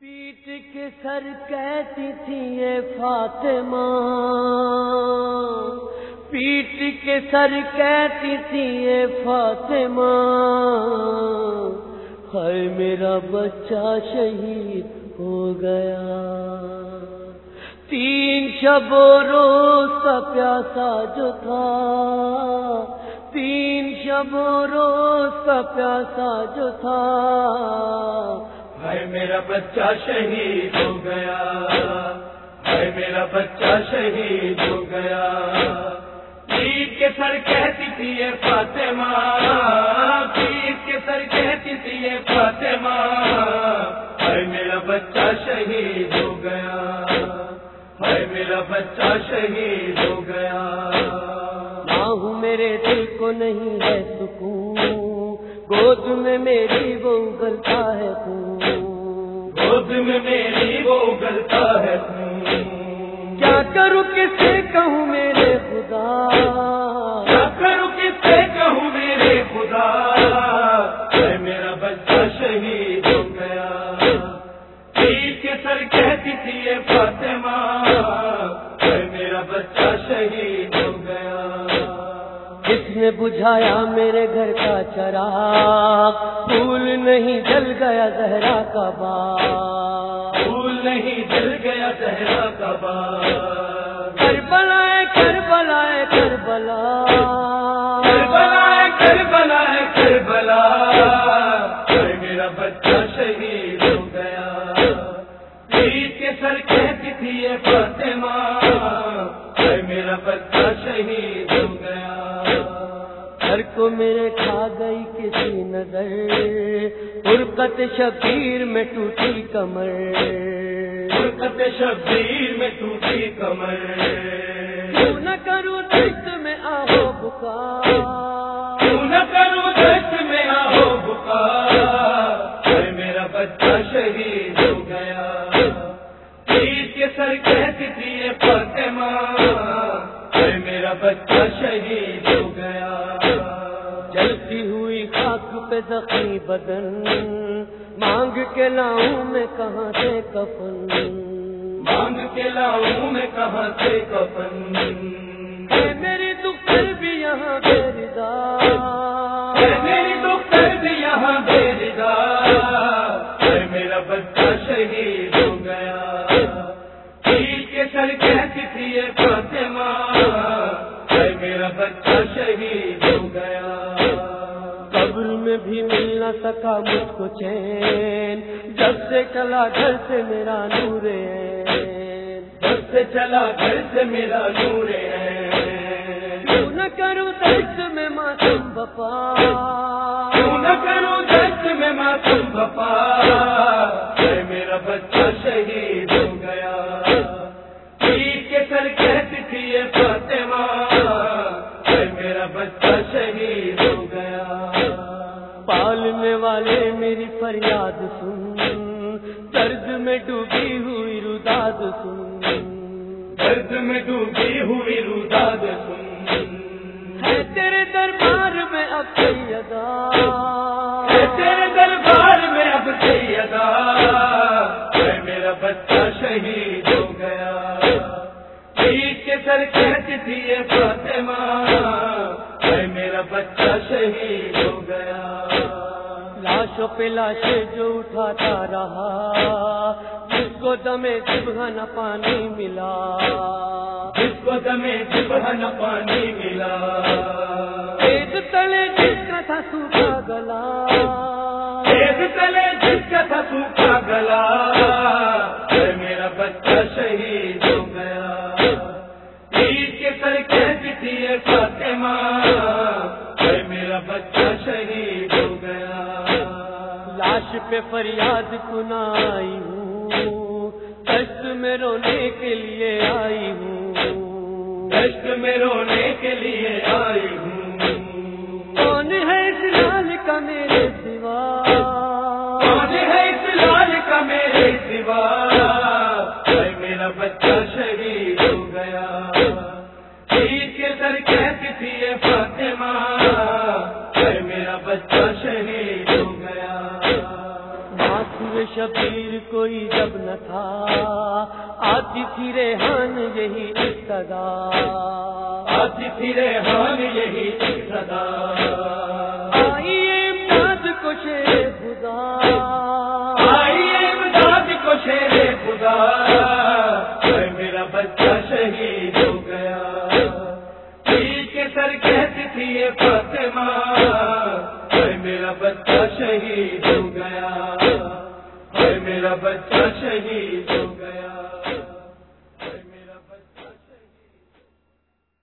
پیٹ کے سر کہتی تھی یہ فاطمہ۔ پیٹ کے سر کہتی تھی یہ فاطمہ۔ ہے میرا بچہ شہید ہو گیا۔ تین شب و روز کا پیاسا جو تھا۔ تین شب و روز کا پیاسا جو تھا۔ ہے میرا بچہ شہید ہو گیا۔ ہے میرا بچہ شہید ہو گیا۔ عید کے سر کہتی تھی یہ فاطمہ۔ عید کے سر کہتی تھی یہ فاطمہ۔ ہے میرا بچہ شہید ہو گیا۔ ہے میرا بچہ شہید ہو گیا۔ میرے دل کو نہیں ہے سکون، گود میں میری وہ اگلتا ہے خون۔ میں میری وہ اگلتا ہے۔ کیا کروں کس سے کہوں میرے خدا؟ کیا کروں کس سے کہوں میرے خدا؟ میرا بچہ شہید ہو گیا۔ عید کے سر کہتی تھی یہ فاطمہ بجھایا میرے گھر کا چراغ پھول نہیں جل گیا زہرا کا باغ۔ پھول نہیں جل گیا چہرہ کا بار کر بلائے کر بلائے کر بلا کربلا ہے کربلا ہے کربلا۔ ہے میرا بچہ شہید ہو گیا۔ عید کے سر کہتی تھی یہ فاطمہ میرا بچہ شہید میرے کھا گئی کسی نظر فرقت شبیر میں ٹوٹی کمر۔ فرقت شبیر میں ٹوٹی کمر۔ کیوں نہ کروں میں آہو بکا کیوں نہ کروں زخمی بدن مانگ کے لاؤں میں کہاں سے کفن؟ مانگ کے لاؤں میں کہاں سے کفن؟ اے میری دکھ بھی یہاں بے اے میری دختر بھی یہاں بے ہے میرا بچہ شہید ہو گیا۔ عید کے سر کہتی تھی یہ فاطمہ۔ میرا بچہ شہید مل نہ سکا مجھ کو چین۔ جب سے چلا گھر سے میرا نور عین۔ جب سے چلا گھر سے میرا نور ہے کیوں نہ کروں دست میں معصوم بپا کیوں نہ کروں دست میں معصوم بپا ہے میرا بچہ شہید ہو گیا۔ عید کے سر کہتی تھی یہ فاطمہ میری فریاد سن درد میں ڈوبی ہوئی روداد سن۔ درد میں ڈوبی ہوئی روداد سن۔ ہے تیرے دربار میں اب سیدا اے تیرے دربار میں اب سیدا ہے میرا بچہ شہید ہو گیا۔ عید کے سر کہتی تھی فاطمہ۔ ہے میرا بچہ شہید ہو گیا۔ پہ لاشیں جو اٹھاتا رہا جس کو دمے صبح نہ پانی ملا۔ جس کو دمے صبح نہ پانی ملا۔ ایک تلے جس کا تھا سوکھا گلا۔ ایک تلے جس کا تھا سوکھا گلا۔ پہ فریاد سنائی ہوں۔ دست میں رونے کے لیے آئی ہوں۔ دشت میں رونے شبیر کوئی جب نہ تھا آتی تھی ریحان یہی ابتدا۔ آتی تھی ریحان یہی صدا آئیے امداد کو شیر خدا۔ آئیے امداد کو شیر خدا۔ اے میرا بچہ شہید ہو گیا۔ کے سر کہتی تھی یہ فاطمہ۔ میرا بچہ شہید ہو گیا۔ میرا بچہ شہید ہو گیا۔